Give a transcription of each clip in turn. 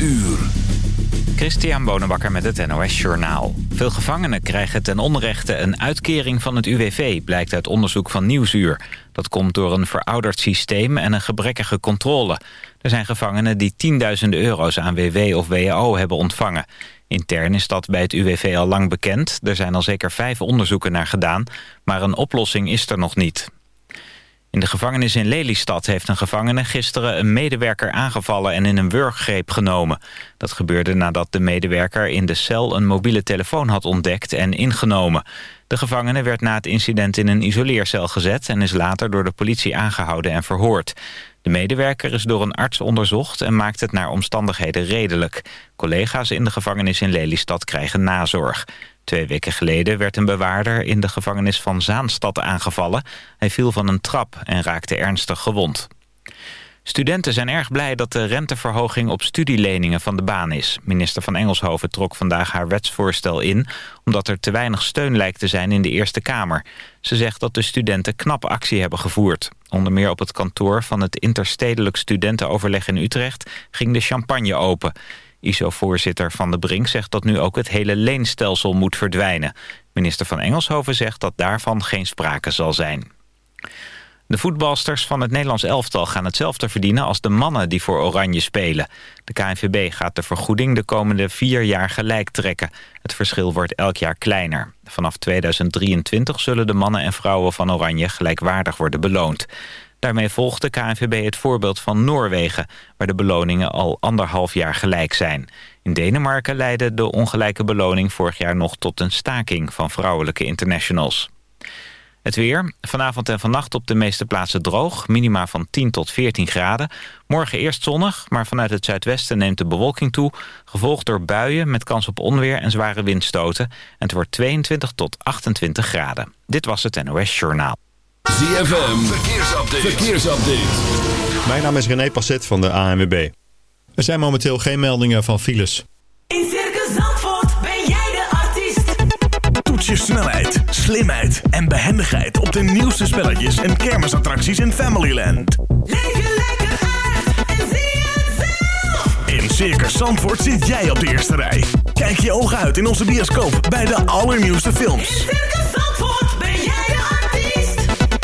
uur. Christian Bonenbakker met het NOS Journaal. Veel gevangenen krijgen ten onrechte een uitkering van het UWV... blijkt uit onderzoek van Nieuwsuur. Dat komt door een verouderd systeem en een gebrekkige controle. Er zijn gevangenen die tienduizenden euro's aan WW of WAO hebben ontvangen. Intern is dat bij het UWV al lang bekend. Er zijn al zeker vijf onderzoeken naar gedaan... maar een oplossing is er nog niet. In de gevangenis in Lelystad heeft een gevangene gisteren een medewerker aangevallen en in een wurggreep genomen. Dat gebeurde nadat de medewerker in de cel een mobiele telefoon had ontdekt en ingenomen. De gevangene werd na het incident in een isoleercel gezet en is later door de politie aangehouden en verhoord. De medewerker is door een arts onderzocht en maakt het naar omstandigheden redelijk. Collega's in de gevangenis in Lelystad krijgen nazorg. Twee weken geleden werd een bewaarder in de gevangenis van Zaanstad aangevallen. Hij viel van een trap en raakte ernstig gewond. Studenten zijn erg blij dat de renteverhoging op studieleningen van de baan is. Minister van Engelshoven trok vandaag haar wetsvoorstel in... omdat er te weinig steun lijkt te zijn in de Eerste Kamer. Ze zegt dat de studenten knap actie hebben gevoerd. Onder meer op het kantoor van het Interstedelijk Studentenoverleg in Utrecht... ging de champagne open. ISO-voorzitter Van de Brink zegt dat nu ook het hele leenstelsel moet verdwijnen. Minister van Engelshoven zegt dat daarvan geen sprake zal zijn. De voetbalsters van het Nederlands elftal gaan hetzelfde verdienen als de mannen die voor Oranje spelen. De KNVB gaat de vergoeding de komende vier jaar gelijk trekken. Het verschil wordt elk jaar kleiner. Vanaf 2023 zullen de mannen en vrouwen van Oranje gelijkwaardig worden beloond. Daarmee volgt de KNVB het voorbeeld van Noorwegen... waar de beloningen al anderhalf jaar gelijk zijn. In Denemarken leidde de ongelijke beloning vorig jaar nog tot een staking van vrouwelijke internationals. Het weer. Vanavond en vannacht op de meeste plaatsen droog. Minima van 10 tot 14 graden. Morgen eerst zonnig, maar vanuit het zuidwesten neemt de bewolking toe. Gevolgd door buien met kans op onweer en zware windstoten. En het wordt 22 tot 28 graden. Dit was het NOS Journaal. ZFM, verkeersupdate. verkeersupdate. Mijn naam is René Passet van de ANWB. Er zijn momenteel geen meldingen van files. In Circus Zandvoort ben jij de artiest. Toets je snelheid, slimheid en behendigheid op de nieuwste spelletjes en kermisattracties in Familyland. Leef je lekker uit en zie het zelf. In Circus Zandvoort zit jij op de eerste rij. Kijk je ogen uit in onze bioscoop bij de allernieuwste films. In Circus Zandvoort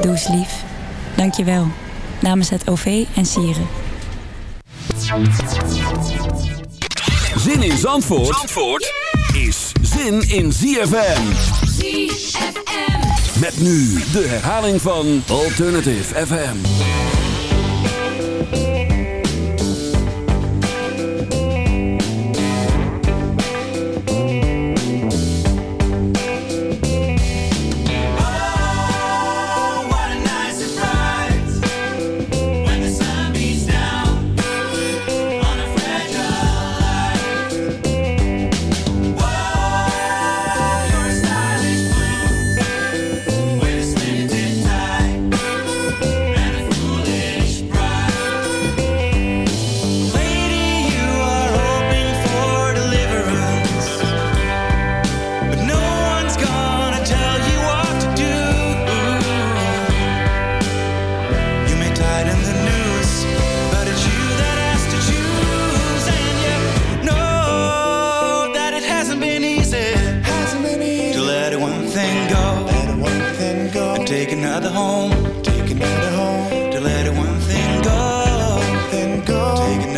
Doe eens lief. Dank je wel. Namens het OV en Sieren. Zin in Zandvoort, Zandvoort is zin in ZFM. ZFM. Met nu de herhaling van Alternative FM.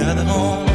at home.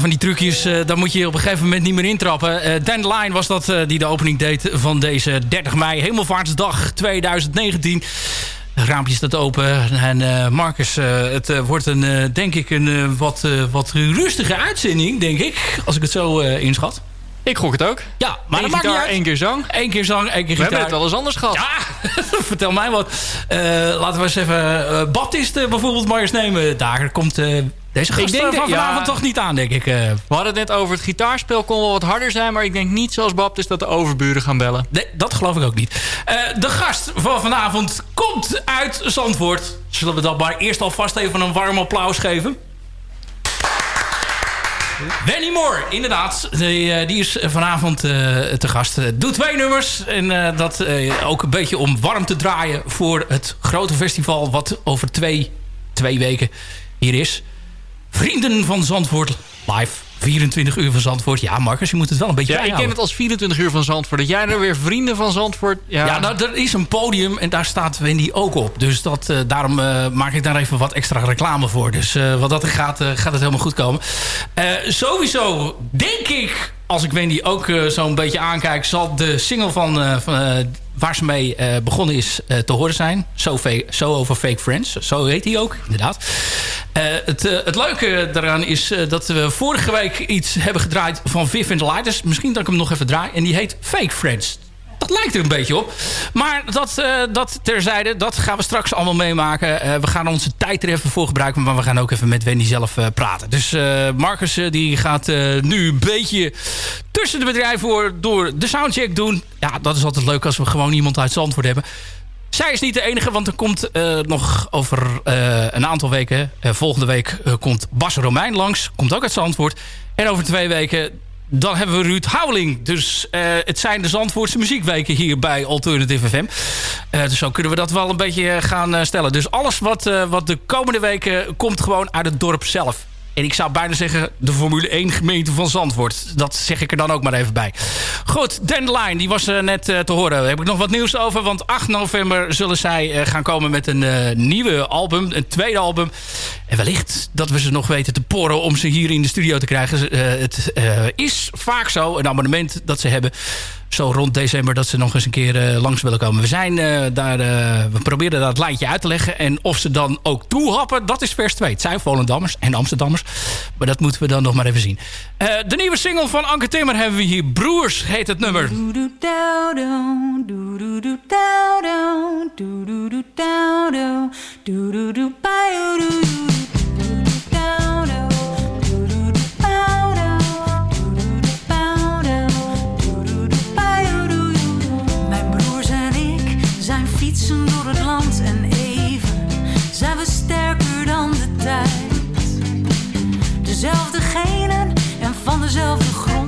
Zijn van die trucjes, eh, daar moet je op een gegeven moment niet meer intrappen. Uh, Dandelion was dat eh, die de opening deed van deze 30 mei. Hemelvaartsdag 2019. Het raampje staat open. En eh, Marcus, eh, het eh, wordt een, eh, denk ik een eh, wat, eh, wat rustige uitzending, denk ik. Als ik het zo eh, inschat. Ik gok het ook. Ja, maar Eén dat maakt niet gitaar, uit. één keer zang. Eén keer zang, één keer We gitaar. hebben het wel eens anders gehad. Ja, vertel mij wat. Eh, laten we eens even eh Baptist eh, bijvoorbeeld maar eens nemen. Daar komt eh, deze gast Ik denk dat- van ja. vanavond toch niet aan, denk ik. eh. We hadden het net over het gitaarspel kon wel wat harder zijn... maar ik denk niet zoals Baptist dat de overburen gaan bellen. Nee, dat geloof ik ook niet. Eh, de gast van vanavond komt uit Zandvoort. Zullen we dat maar eerst alvast even een warm applaus geven? Wenny Moore, inderdaad. Die, eh, die is vanavond te gast. Doet twee nummers. En dat ook een beetje om warm te draaien... voor het grote festival... wat over twee, twee weken hier is. Vrienden van Zandvoort live. 24 uur van Zandvoort. Ja, Marcus, je moet het wel een beetje Ja, ik ken het als 24 uur van Zandvoort. Dat jij er weer vrienden van Zandvoort... Ja, Ja, nou, er is een podium en daar staat Wendy ook op. Dus dat, eh, daarom eh, maak ik daar even wat extra reclame voor. Dus eh, wat dat er gaat, gaat het helemaal goed komen. Sowieso denk ik, als ik Wendy ook zo'n beetje aankijk... zal de single van, van, waar ze mee eh, begonnen is eh, te horen zijn. So Over Fake Friends. Zo heet hij ook, inderdaad. Eh, het, het leuke daaraan is dat we vorige week iets hebben gedraaid van Viv and the Lighters. Misschien dat ik hem nog even draai. En die heet Fake Friends. Dat lijkt er een beetje op. Maar dat, dat terzijde, dat gaan we straks allemaal meemaken. We gaan onze tijd er even voor gebruiken. Maar we gaan ook even met Wendy zelf praten. Dus Marcus die gaat nu een beetje tussen de bedrijven voor door de soundcheck doen. Ja, dat is altijd leuk als we gewoon iemand uit Zandvoort hebben. Zij is niet de enige, want er komt eh, nog over eh, een aantal weken... eh, volgende week komt Bas Romein langs. Komt ook uit Zandvoort. En over twee weken dan hebben we Ruud Houweling. Dus het zijn de Zandvoortse muziekweken hier bij Alternative FM. Dus zo kunnen we dat wel een beetje gaan stellen. Dus alles wat, wat de komende weken komt gewoon uit het dorp zelf. En ik zou bijna zeggen de Formule 1 gemeente van Zandvoort. Dat zeg ik er dan ook maar even bij. Goed, Dandelion, die was eh, net eh, te horen. Daar heb ik nog wat nieuws over. Want 8 november zullen zij eh, gaan komen met een nieuwe album. Een tweede album. En wellicht dat we ze nog weten te poren om ze hier in de studio te krijgen. Het is vaak zo, een abonnement dat ze hebben zo rond december dat ze nog eens een keer eh, langs willen komen. We zijn eh, daar, eh, we proberen dat lijntje uit te leggen. En of ze dan ook toehappen, dat is vers 2. Het zijn Volendammers en Amsterdammers. Maar dat moeten we dan nog maar even zien. De nieuwe single van Anke Timmer hebben we hier. Broers heet het nummer. Dezelfde genen en van dezelfde grond,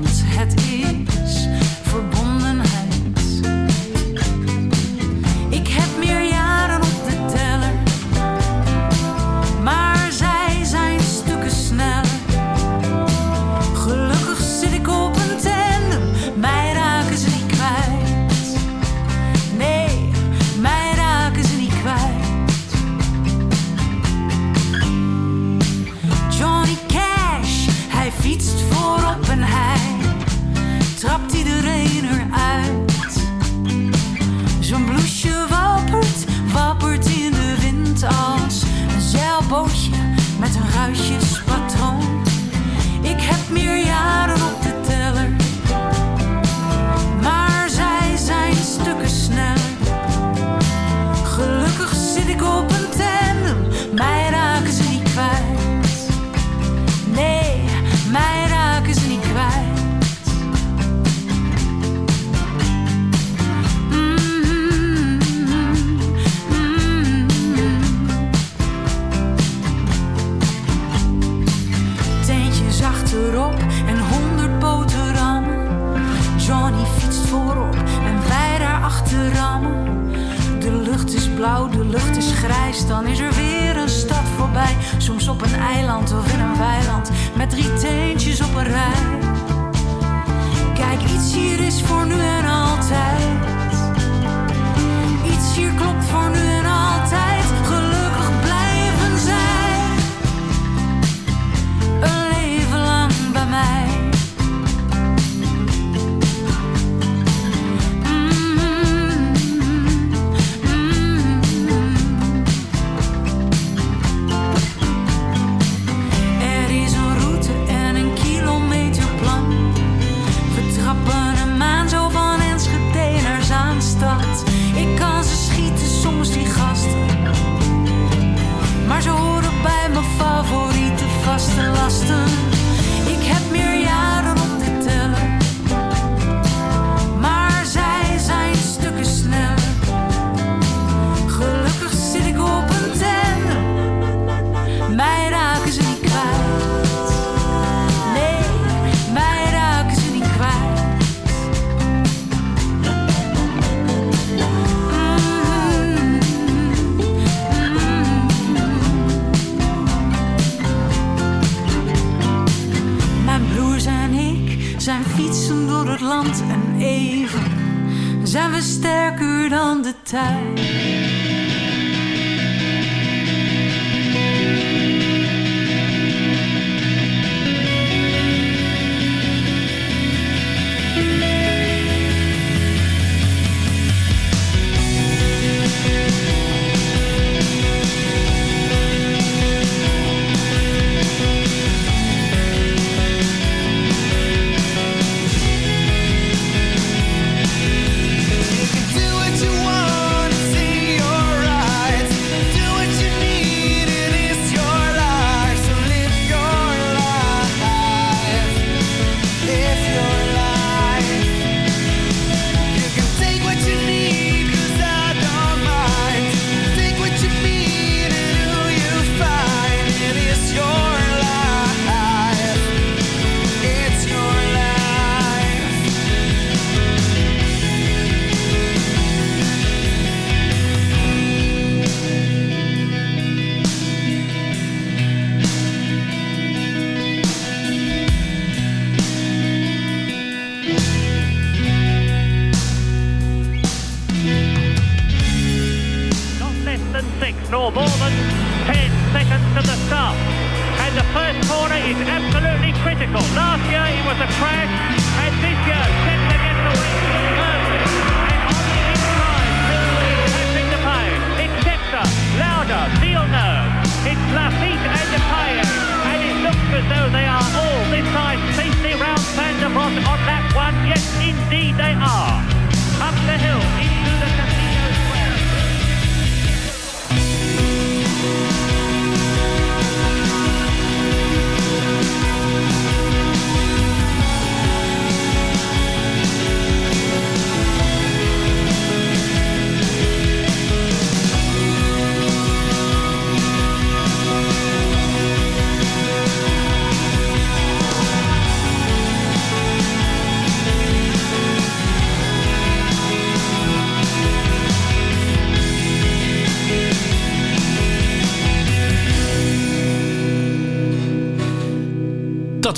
trapt iedereen eruit. Zo'n bloesje wappert, wappert in de wind als een zeilbootje met een ruitjespatroon. Ik heb meer jaren op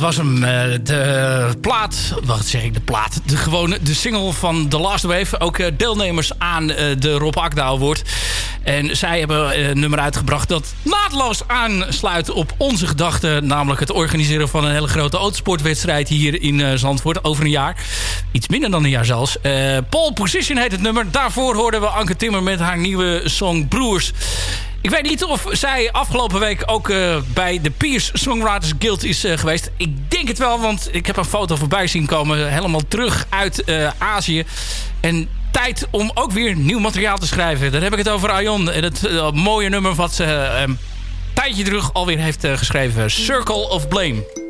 Dat was hem. eh, de plaat. Wat zeg ik? De plaat. De gewone. De single van The Last Wave. Ook eh, deelnemers aan eh, de Rob Akda Award. En zij hebben een nummer uitgebracht dat naadloos aansluit op onze gedachten. Namelijk het organiseren van een hele grote autosportwedstrijd hier in Zandvoort over een jaar. Iets minder dan een jaar zelfs. Eh Pole Position heet het nummer. Daarvoor hoorden we Anke Timmer met haar nieuwe song Broers. Ik weet niet of zij afgelopen week ook eh, bij de Peers Songwriters Guild is eh, geweest. Ik denk het wel, want ik heb een foto voorbij zien komen. Helemaal terug uit eh, Azië. En tijd om ook weer nieuw materiaal te schrijven. Daar heb ik het over Aion. En het mooie nummer wat ze een tijdje terug alweer heeft geschreven. Circle of Blame.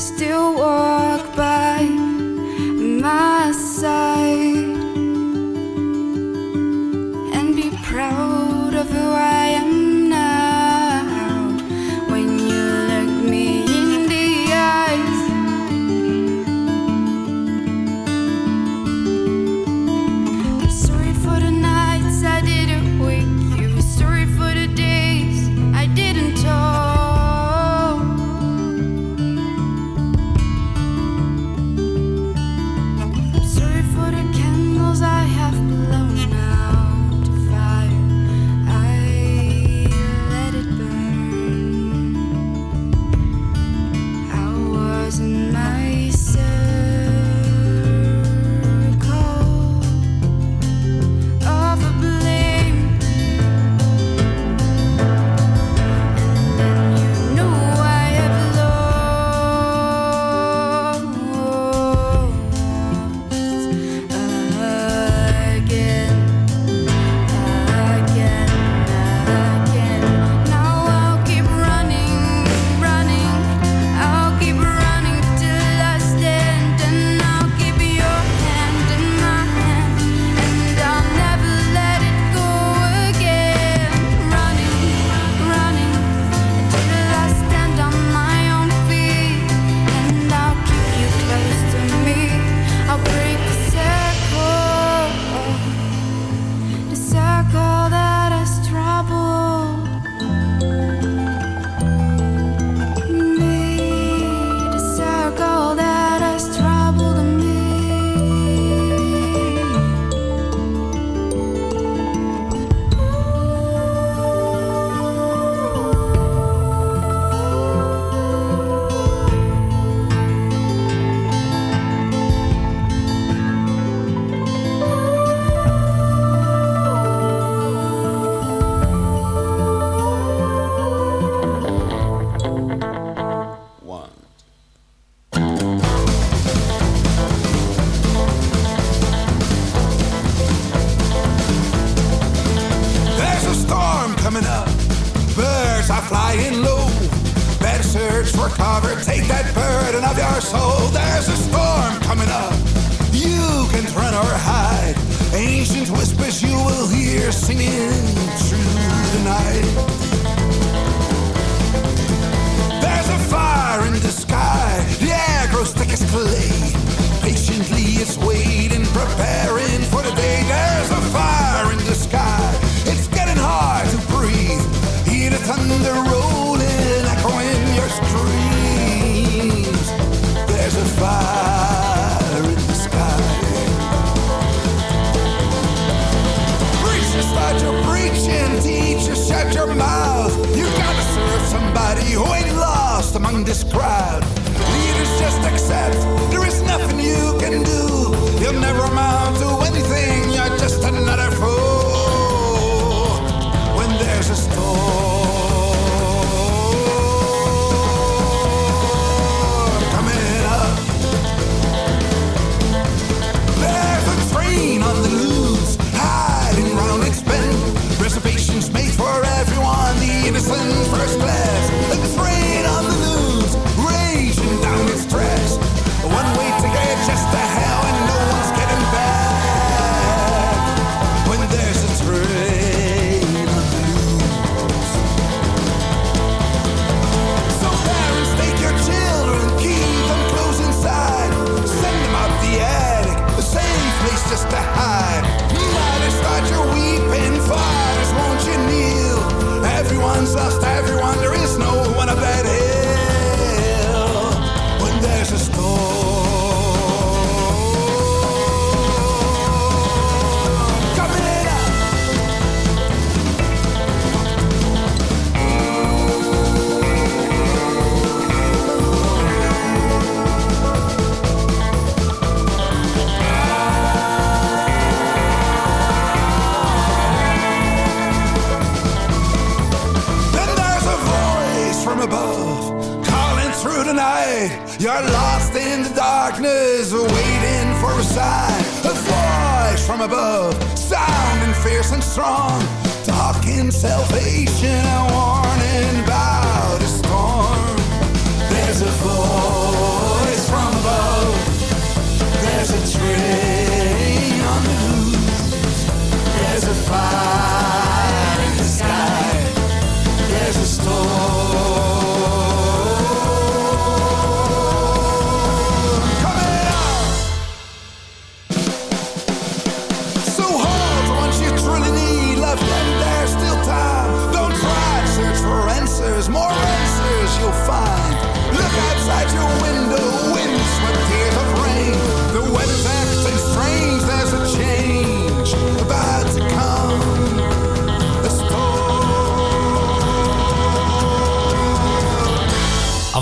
still want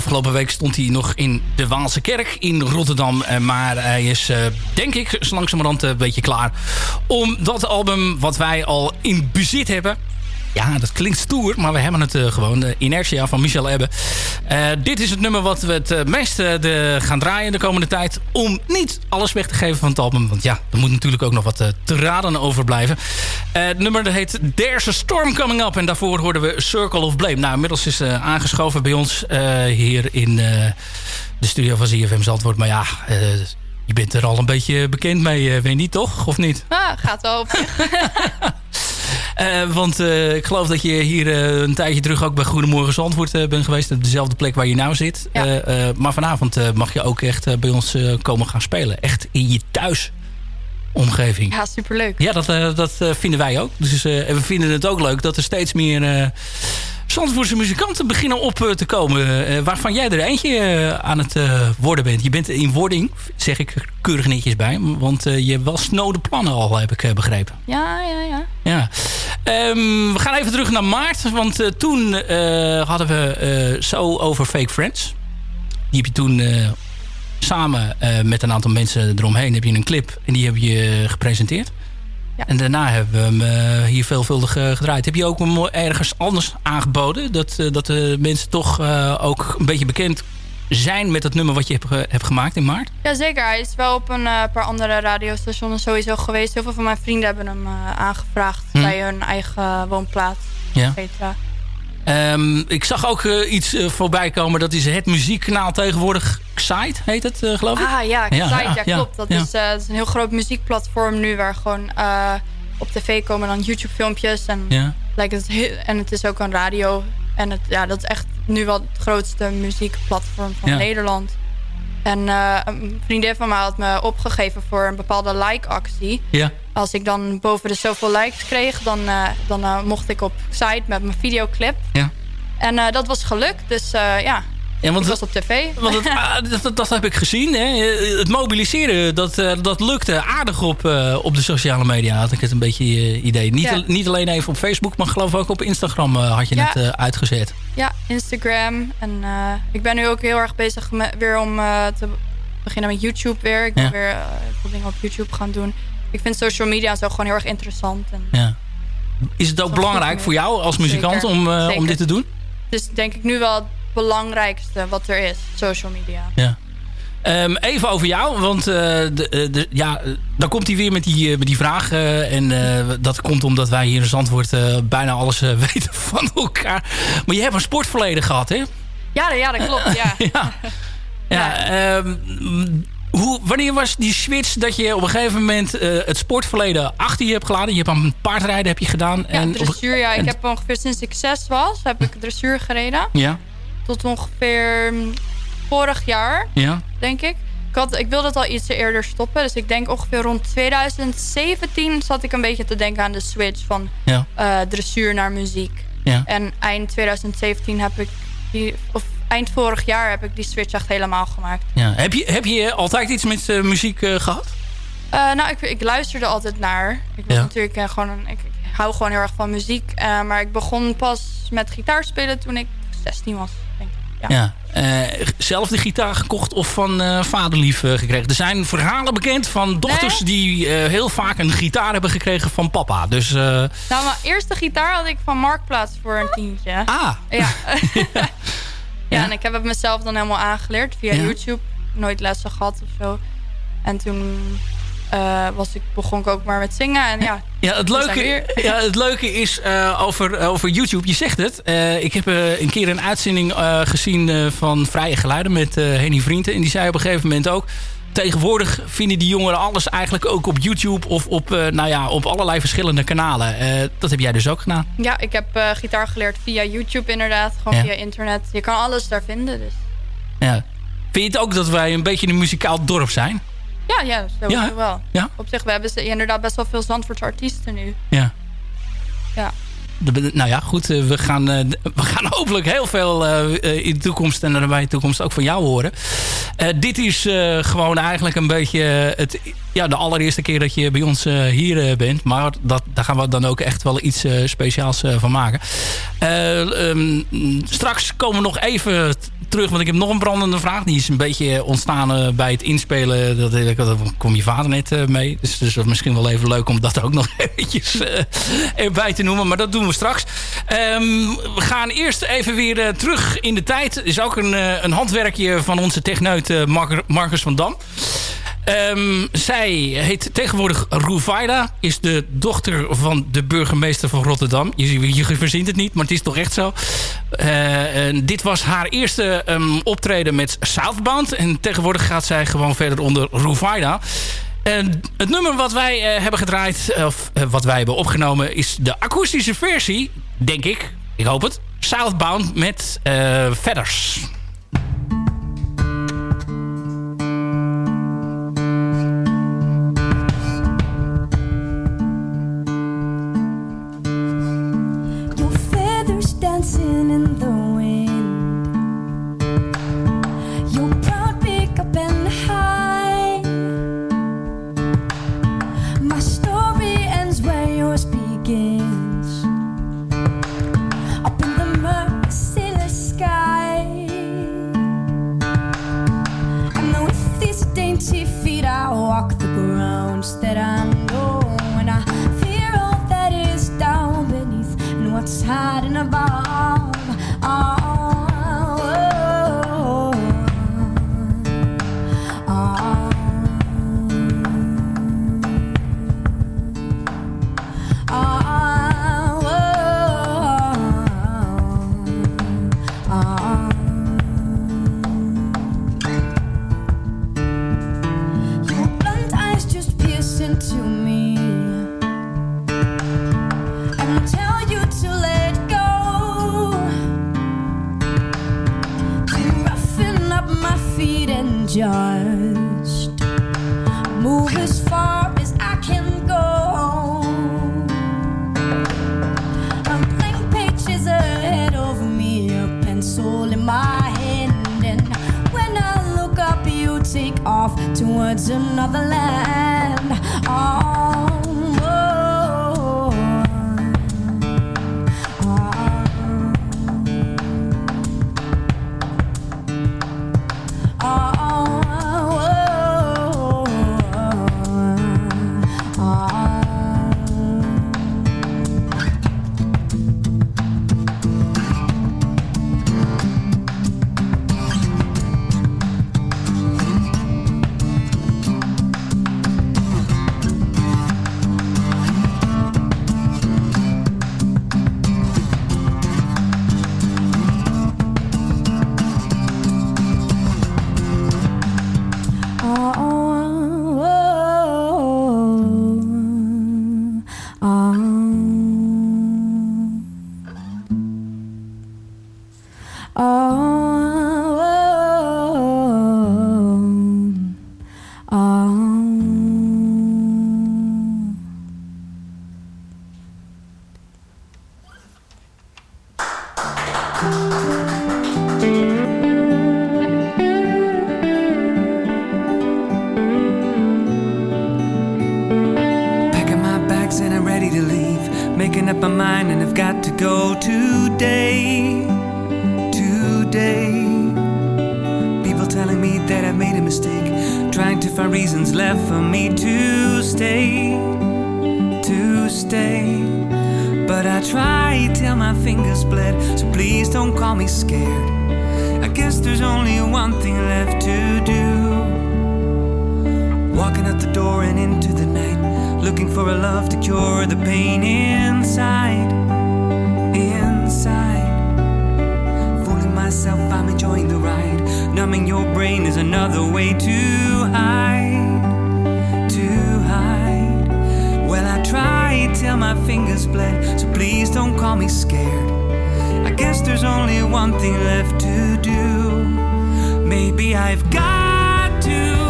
afgelopen week stond hij nog in de Waalse Kerk in Rotterdam. Eh, maar hij is, eh, denk ik, zo langzamerhand een beetje klaar. Om dat album wat wij al in bezit hebben... Ja, dat klinkt stoer, maar we hebben het eh, gewoon. De Inertia van Michel Ebbe. Eh, dit is het nummer wat we het eh, meest eh, de, gaan draaien de komende tijd. Om niet alles weg te geven van het album. Want ja, er moet natuurlijk ook nog wat te raden overblijven. Het nummer dat heet There's a Storm Coming Up. En daarvoor hoorden we Circle of Blame. Nou, inmiddels is aangeschoven bij ons hier in de studio van ZFM Zandvoort. Maar ja, je bent er al een beetje bekend mee, weet je niet, toch? Of niet? Ah, gaat wel op Eh, want eh, ik geloof dat je hier eh, een tijdje terug ook bij Goedemorgen Zandvoort bent geweest. Op dezelfde plek waar je nou zit. Maar vanavond mag je ook echt bij ons komen gaan spelen. Echt in je thuisomgeving. Ja, superleuk. Ja, dat, dat vinden wij ook. Dus, en we vinden het ook leuk dat er steeds meer Zandvoortse muzikanten beginnen op eh, te komen. eh, waarvan jij er eentje eh, aan het worden bent. Je bent in wording, zeg ik keurig netjes bij. Want je hebt wel snode plannen al, heb ik begrepen. Ja, ja, ja. Ja. Ehm, we gaan even terug naar maart. Want toen hadden we eh, zo over Fake Friends. Die heb je toen samen met een aantal mensen eromheen... heb je een clip en die heb je gepresenteerd. En daarna hebben we hem eh, hier veelvuldig eh, gedraaid. Heb je ook hem ergens anders aangeboden? Dat, eh, dat de mensen toch ook een beetje bekend zijn met het nummer wat je hebt, hebt gemaakt in maart? Jazeker, hij is wel op een paar andere radiostations sowieso geweest. Heel veel van mijn vrienden hebben hem aangevraagd Hm. bij hun eigen woonplaats. Ja. et cetera. Ehm, ik zag ook iets voorbij komen. Dat is het muziekkanaal tegenwoordig. Xite heet het, eh, geloof ik? Ah ja, ja, ja, klopt. Dat. Is, eh, dat is een heel groot muziekplatform nu waar gewoon eh, op tv komen dan YouTube filmpjes. En, lijkt het heel, en het is ook een radio. En het, ja, dat is echt nu wel het grootste muziekplatform van. Nederland. En een vriendin van mij had me opgegeven voor een bepaalde like-actie. Ja. Als ik dan boven de zoveel likes kreeg, dan, dan mocht ik op site met mijn videoclip. Ja. En dat was gelukt, dus ja, Ja, want ik was op tv. Want het, ah, dat, dat, dat heb ik gezien. Hè. Het mobiliseren, dat, eh, dat lukte aardig op, eh, op de sociale media. Had ik het een beetje eh, idee. Niet, Ja. al- niet alleen even op Facebook, maar geloof ook op Instagram had je Ja. het uitgezet. Ja, Instagram. En ik ben nu ook heel erg bezig met, weer om te beginnen met YouTube weer. Ik Ja. weer eh, veel dingen op YouTube gaan doen. Ik vind social media zo gewoon heel erg interessant. En Ja. Is het ook belangrijk voor jou als muzikant Zeker, om, om dit te doen? is denk ik nu wel belangrijkste wat er is, social media. Ja. Ehm, even over jou, want eh, de, eh, de, ja, eh, dan komt hij weer met die, eh, met die vraag. en dat komt omdat wij hier in Zandvoort bijna alles weten van elkaar. Maar je hebt een sportverleden gehad, hè? Ja, ja dat klopt. Ja. ja. Ja, ehm, hoe, wanneer was die switch dat je op een gegeven moment het sportverleden achter je hebt geladen? Je hebt aan paardrijden heb je gedaan. Ja, en dressuur. Ja, ik heb ongeveer sinds ik zes was, heb ik dressuur gereden. Ja, Tot ongeveer mm, vorig jaar, ja. denk ik. Ik, had, ik wilde het al iets eerder stoppen. Dus ik denk ongeveer rond 2017 zat ik een beetje te denken aan de switch van Ja. eh, dressuur naar muziek. Ja. En eind 2017 heb ik die, of eind vorig jaar heb ik die switch echt helemaal gemaakt. ja. Heb, je, heb je altijd iets met eh, muziek eh, gehad? Eh, nou, ik, ik luisterde altijd naar. Ik was Ja. natuurlijk gewoon een, ik, ik hou gewoon heel erg van muziek. maar ik begon pas met gitaar spelen toen ik 16 was, denk ik. Ja. Ja. Eh, zelf de gitaar gekocht of van eh, vaderlief eh, gekregen? Er zijn verhalen bekend van dochters die heel vaak een gitaar hebben gekregen van papa. Dus Nou, mijn eerste gitaar had ik van Marktplaats voor een tientje. Ah. Ja. ja, en ik heb het mezelf dan helemaal aangeleerd via Ja. YouTube. Nooit lessen gehad of zo. En toen eh, was ik, begon ik ook maar met zingen. En ja, Ja, het leuke, ja, het leuke is eh, over, over YouTube, je zegt het. Eh, ik heb eh, een keer een uitzending eh, gezien eh, van Vrije Geluiden met eh Henny Vrienden. En die zei op een gegeven moment ook... Tegenwoordig vinden die jongeren alles eigenlijk ook op YouTube of op, eh, nou ja, op allerlei verschillende kanalen. Eh, dat heb jij dus ook gedaan. Ja, ik heb eh, gitaar geleerd via YouTube inderdaad. Gewoon Ja. via internet. Je kan alles daar vinden. Dus. Ja. Vind je het ook dat wij een beetje een muzikaal dorp zijn? Ja, ja, sowieso Ja, wel. Ja? Op zich, we hebben ze- inderdaad best wel veel Zandvoortse artiesten nu. Ja. Ja. De- nou ja, goed. eh, we, gaan, eh, we gaan hopelijk heel veel eh, in de toekomst en nabije toekomst ook van jou horen. Dit is gewoon eigenlijk een beetje het, ja, de allereerste keer dat je bij ons hier bent. Maar dat, daar gaan we dan ook echt wel iets speciaals van maken. Eh, ehm, straks komen we nog even terug, want ik heb nog een brandende vraag. Die is een beetje ontstaan bij het inspelen. Dat, dat, kom je vader net mee. Dus, dus misschien wel even leuk om dat ook nog eventjes erbij te noemen. Maar dat doen we straks. Ehm, we gaan eerst even weer eh, terug in de tijd. Is ook een, eh, een handwerkje van onze techneut eh, Mar- Marcus van Dam. Ehm, zij heet tegenwoordig Rouvaida. Is de dochter van de burgemeester van Rotterdam. Je, je verzint het niet, maar het is toch echt zo. Dit was haar eerste ehm, optreden met Southbound. En tegenwoordig gaat zij gewoon verder onder Rouvaida. Het nummer wat wij eh, hebben gedraaid, of eh, wat wij hebben opgenomen... is de akoestische versie, denk ik. Ik hoop het. Southbound met eh Brain is another way to hide. To hide. Well, I tried till my fingers bled, so please don't call me scared. I guess there's only one thing left to do. Maybe I've got to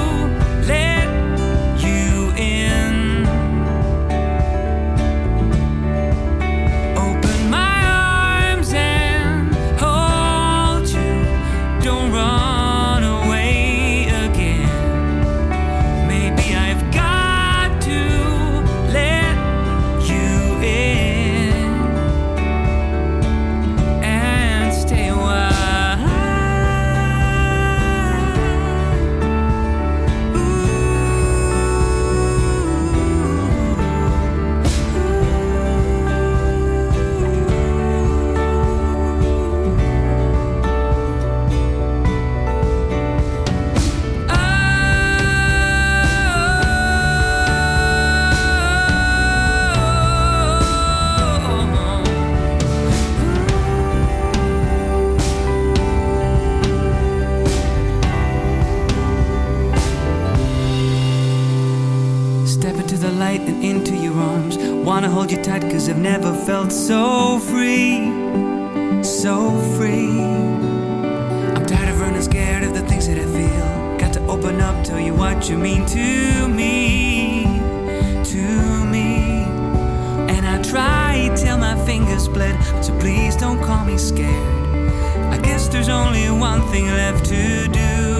never felt so free, so free. I'm tired of running scared of the things that I feel. Got to open up, tell you what you mean to me, to me. And I try till my fingers split, so please don't call me scared. I guess there's only one thing left to do.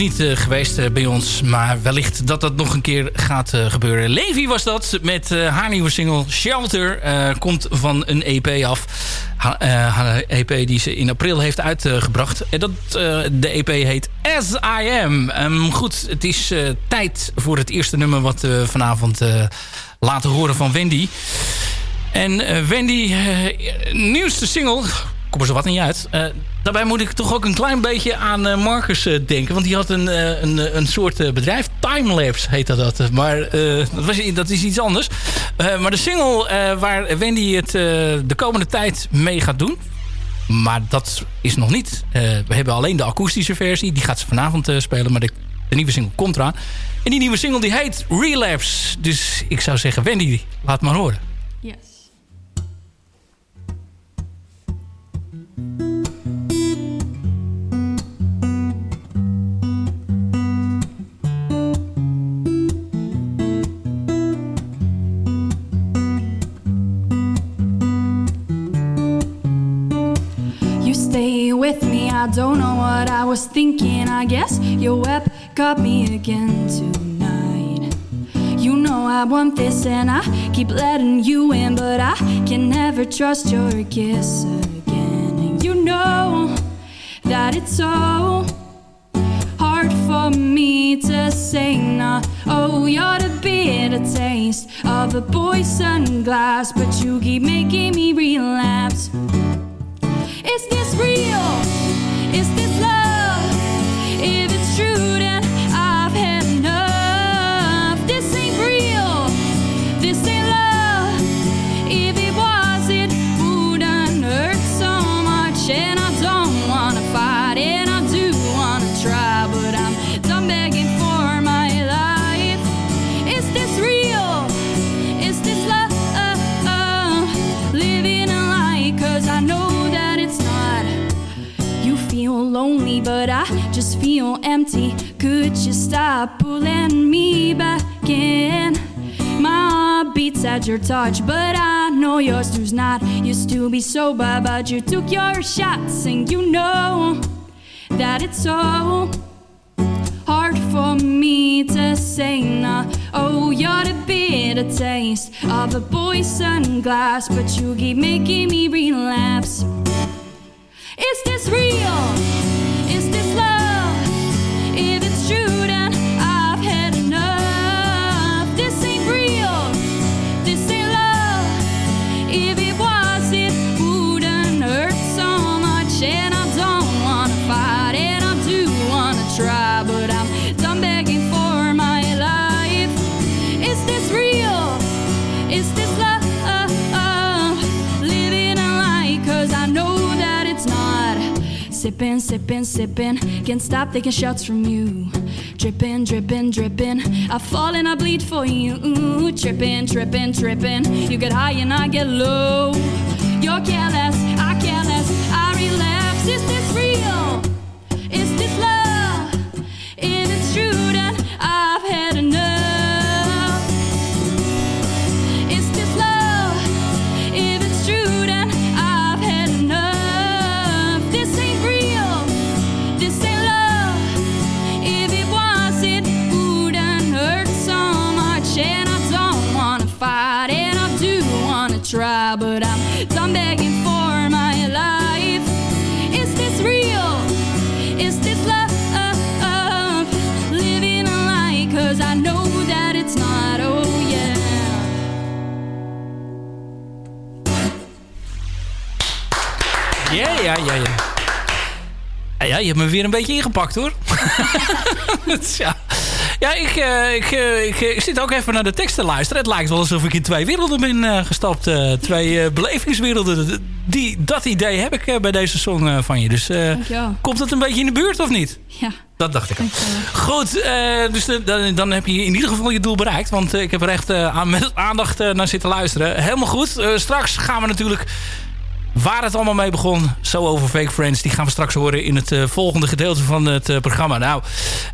Niet eh, geweest eh, bij ons. Maar wellicht dat dat nog een keer gaat eh, gebeuren. Levi was dat met haar nieuwe single Shelter. komt van een EP af. Ha- haar EP die ze in april heeft uitgebracht. En dat, de EP heet As I Am. Ehm, goed, het is tijd voor het eerste nummer wat we vanavond laten horen van Wendy. En Wendy, nieuwste single, kom er zo wat niet uit. Eh, daarbij moet ik toch ook een klein beetje aan eh, Marcus eh, denken. Want die had een, een, een soort bedrijf, Timelapse heette dat. Maar dat, was, dat is iets anders. Maar de single waar Wendy het de komende tijd mee gaat doen... Maar dat is nog niet. We hebben alleen de akoestische versie. Die gaat ze vanavond spelen. Maar de, de nieuwe single komt eraan. En die nieuwe single die heet Relapse. Dus ik zou zeggen, Wendy, laat maar horen. With me, I don't know what I was thinking. I guess your web got me again tonight. You know I want this and I keep letting you in, but I can never trust your kiss again. And you know that it's so hard for me to say no. Oh, you're the bitter taste of a poison glass, but you keep making me relapse. Is this real? Is this but I just feel empty. Could you stop pulling me back in? My heart beats at your touch, but I know yours does not. Used to be sober, but you took your shots, and you know that it's so hard for me to say no. Oh, you're the bitter taste of a poison glass, but you keep making me relapse. Is this real? Sipping, sipping. Can't stop taking shots from you. Dripping, dripping, dripping. I fall and I bleed for you. Tripping, tripping, tripping. You get high and I get low. You're careless. Ja, ja, ja, ja. Ja, je hebt me weer een beetje ingepakt hoor. ja, ja ik, eh, ik, eh, ik, eh, ik zit ook even naar de tekst te luisteren. Het lijkt wel alsof ik in twee werelden ben gestapt. twee belevingswerelden. Die, dat idee heb ik bij deze song van je. Dus komt het een beetje in de buurt of niet? Ja. Dat dacht ik al. Goed, dus de- dan, dan heb je in ieder geval je doel bereikt. Want ik heb er echt aan, met aandacht naar zitten luisteren. Helemaal goed. Straks gaan we natuurlijk... Waar het allemaal mee begon, zo over Fake Friends... die gaan we straks horen in het eh, volgende gedeelte van het eh, programma. Nou,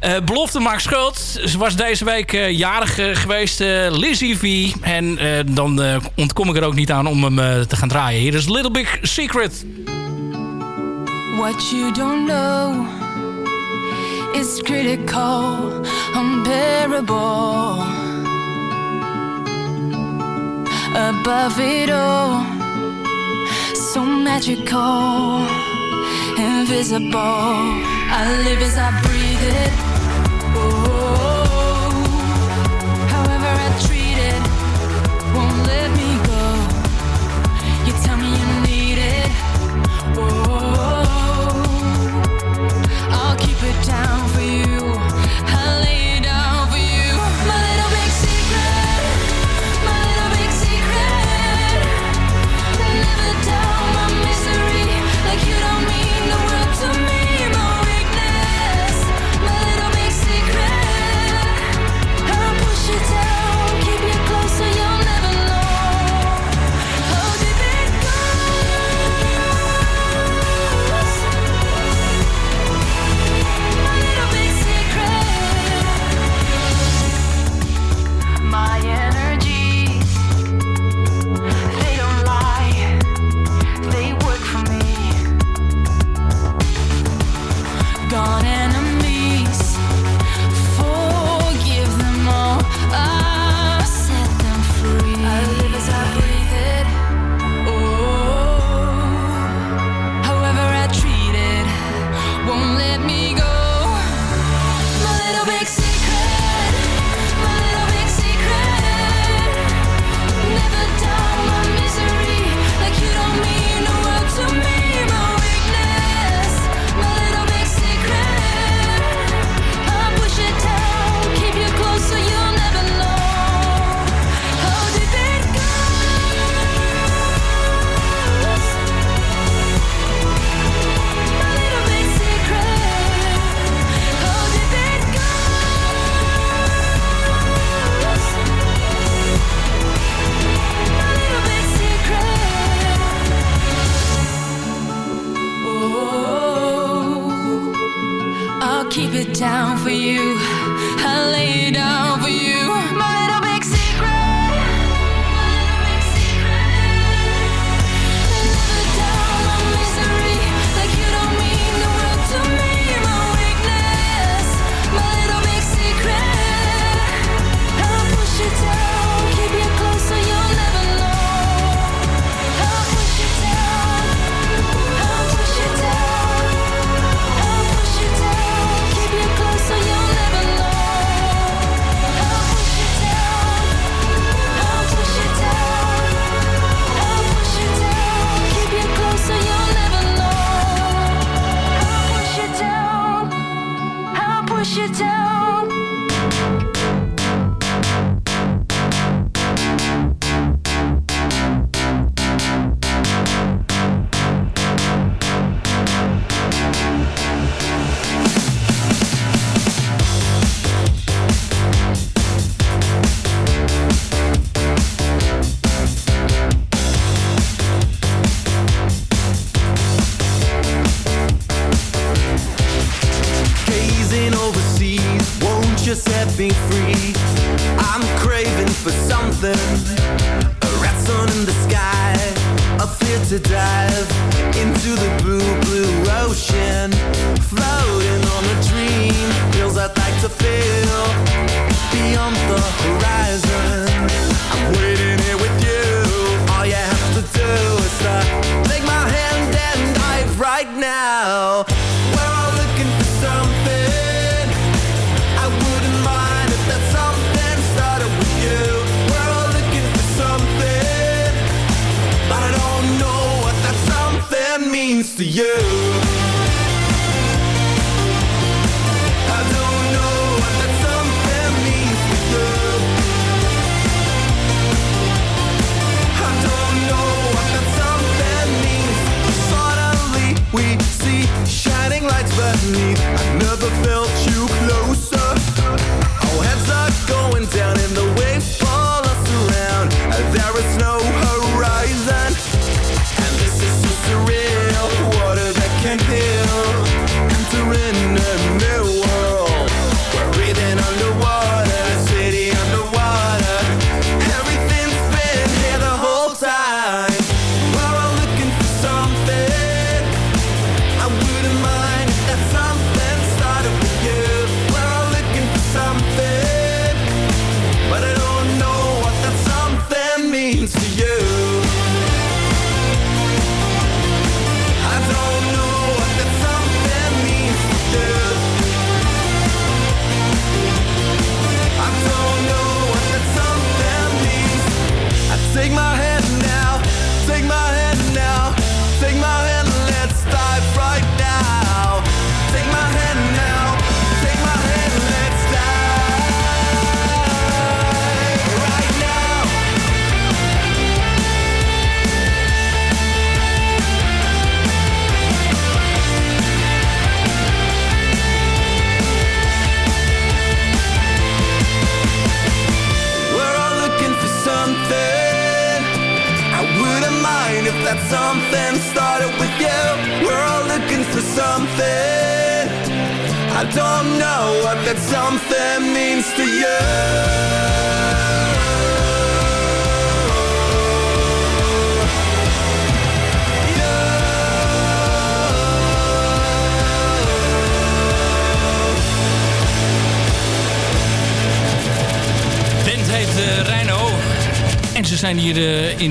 eh, belofte maakt schuld. Ze was deze week jarig geweest, Lizzie V. En dan ontkom ik er ook niet aan om hem te gaan draaien. Hier is Little Big Secret. What you don't know is critical, unbearable. Above it all so magical, invisible. I live as I breathe it. Oh.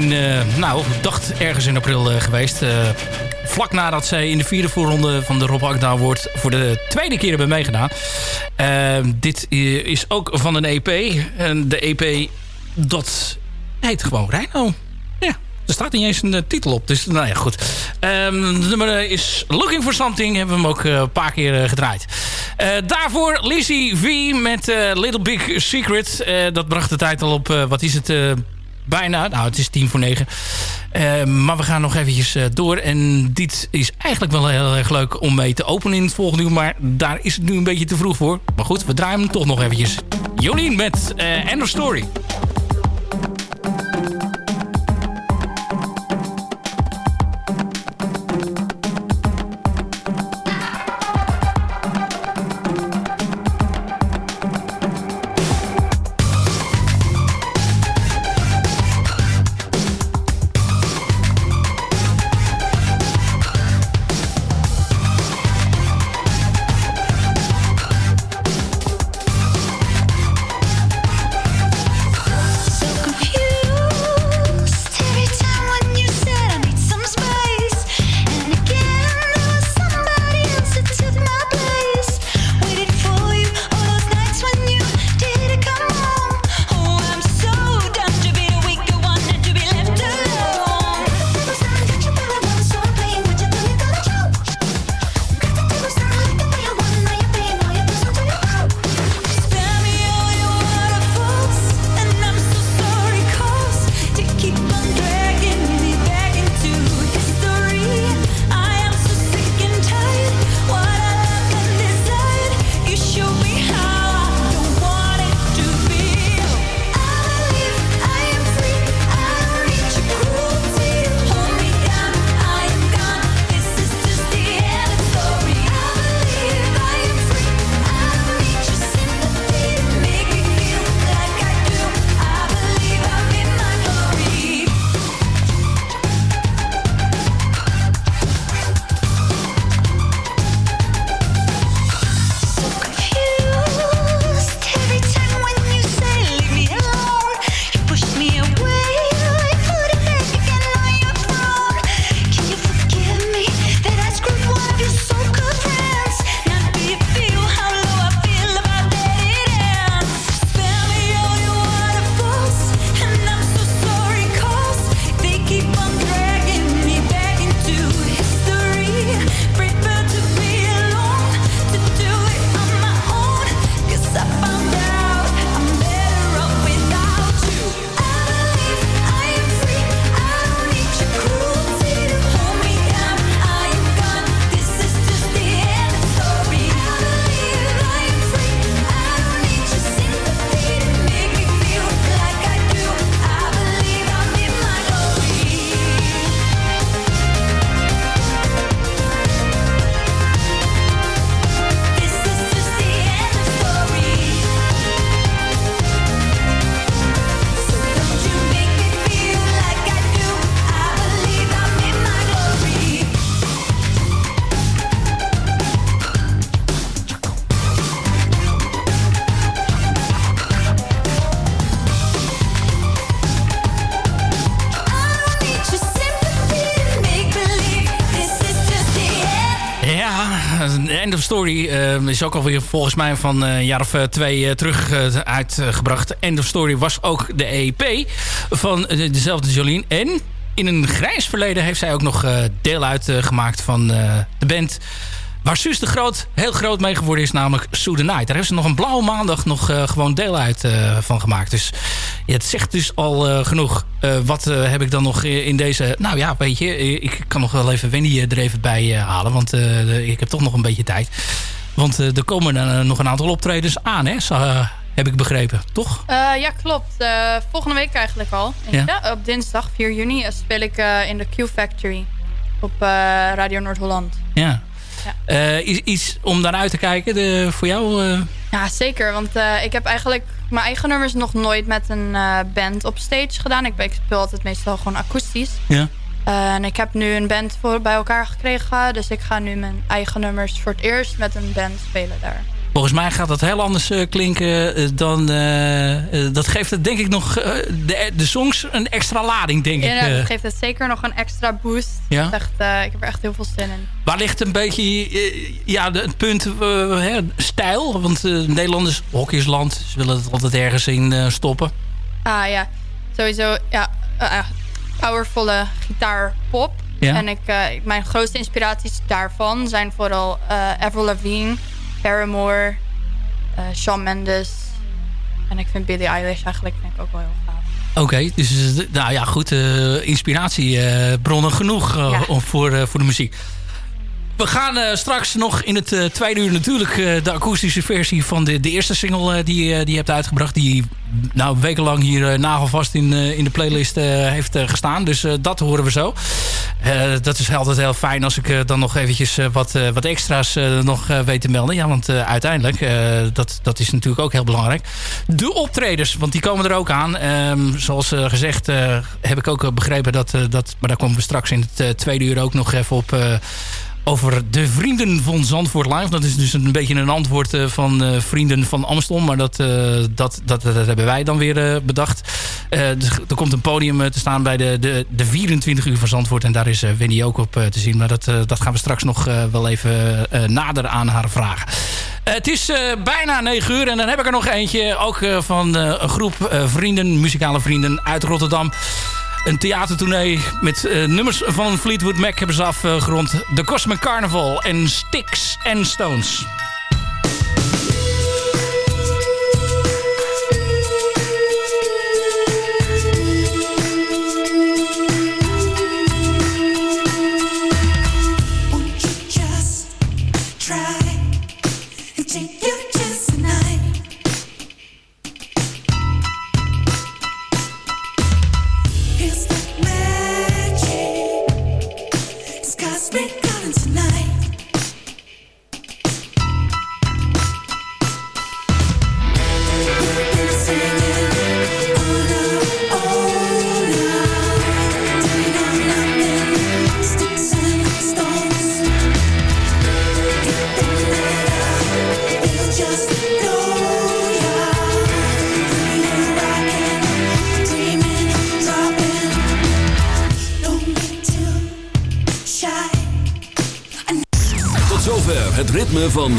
In, eh, nou, dacht ergens in april eh, geweest. Eh, vlak nadat zij in de vierde voorronde van de Rob Agda Award voor de tweede keer hebben meegedaan. Dit is ook van een EP. En de EP, dat heet gewoon Rhino. Ja, er staat niet eens een titel op. Dus nou ja, goed. Ehm nummer is Looking for Something. Hebben we hem ook een paar keer gedraaid. Daarvoor Lizzie V met Little Big Secret. Dat bracht de tijd al op, wat is het, bijna. Nou, het is tien voor negen. Eh, maar we gaan nog eventjes eh, door. En dit is eigenlijk wel heel erg leuk om mee te openen in het volgende uur. Maar daar is het nu een beetje te vroeg voor. Maar goed, we draaien hem toch nog eventjes. Jolien met eh End of Story. Story eh, is ook alweer volgens mij van eh, een jaar of eh, twee eh, terug uitgebracht. End of Story was ook de EP van dezelfde Jolien. En in een grijs verleden heeft zij ook nog deel uitgemaakt van de band... Waar Suus de Groot heel groot mee geworden is, namelijk Sue the Night. Daar heeft ze nog een blauwe maandag nog eh, gewoon deel uit eh, van gemaakt. Dus ja, het zegt dus al eh, genoeg. Wat heb ik dan nog in deze... Nou ja, weet je, ik kan nog wel even Wendy er even bij halen. Want ik heb toch nog een beetje tijd. Want er komen nog een aantal optredens aan. Hè? Zo, heb ik begrepen, toch? Ja, klopt. Volgende week eigenlijk al. Ja. Ja, op dinsdag 4 juni speel ik in de Q Factory op Radio Noord-Holland. Ja. Eh, is iets om naar uit te kijken de, voor jou? eh? Ja, zeker. Want eh, ik heb eigenlijk mijn eigen nummers nog nooit met een band op stage gedaan. Ik, speel altijd meestal gewoon akoestisch. Ja. En ik heb nu een band voor bij elkaar gekregen. Dus ik ga nu mijn eigen nummers voor het eerst met een band spelen daar. Volgens mij gaat dat heel anders eh, klinken eh, dan... eh, dat geeft het denk ik nog de, de songs een extra lading, denk ik. Ja, eh. dat geeft het zeker nog een extra boost. Ja? Echt, ik heb er echt heel veel zin in. Waar ligt een beetje ja, de, het punt hè, stijl? Want Nederland is hokjesland. Ze willen het altijd ergens in stoppen. Ah ja, sowieso ja, powervolle gitaarpop. Ja. En ik, mijn grootste inspiraties daarvan zijn vooral eh Avril Lavigne, Paramore, eh Shawn Mendes. En ik vind Billie Eilish eigenlijk vind ik ook wel heel gaaf. Oké, dus eh, nou ja, goed. eh, inspiratiebronnen genoeg Ja. voor, voor de muziek. We gaan eh, straks nog in het eh, tweede uur natuurlijk eh, de akoestische versie van de, de eerste single die, die je hebt uitgebracht. Die nou wekenlang hier nagelvast in, in de playlist heeft gestaan. Dus dat horen we zo. Dat is altijd heel fijn als ik dan nog eventjes wat, wat extra's nog weet te melden. Ja, want uiteindelijk, dat, dat is natuurlijk ook heel belangrijk. De optreders, want die komen er ook aan. Ehm, zoals gezegd heb ik ook begrepen dat, dat... Maar daar komen we straks in het tweede uur ook nog even op... over de Vrienden van Zandvoort Live. Dat is dus een beetje een antwoord eh, van eh, Vrienden van Amstel. Maar dat, eh, dat, dat, dat hebben wij dan weer bedacht. Dus er komt een podium te staan bij de, de, de 24 uur van Zandvoort. En daar is Wendy ook op te zien. Maar dat, dat gaan we straks nog wel even nader aan haar vragen. Het is bijna 9 uur. En dan heb ik er nog eentje. Ook van een groep vrienden, muzikale vrienden uit Rotterdam. Een theatertournee met eh, nummers van Fleetwood Mac hebben ze afgerond. The Cosmic Carnival en Sticks and Stones.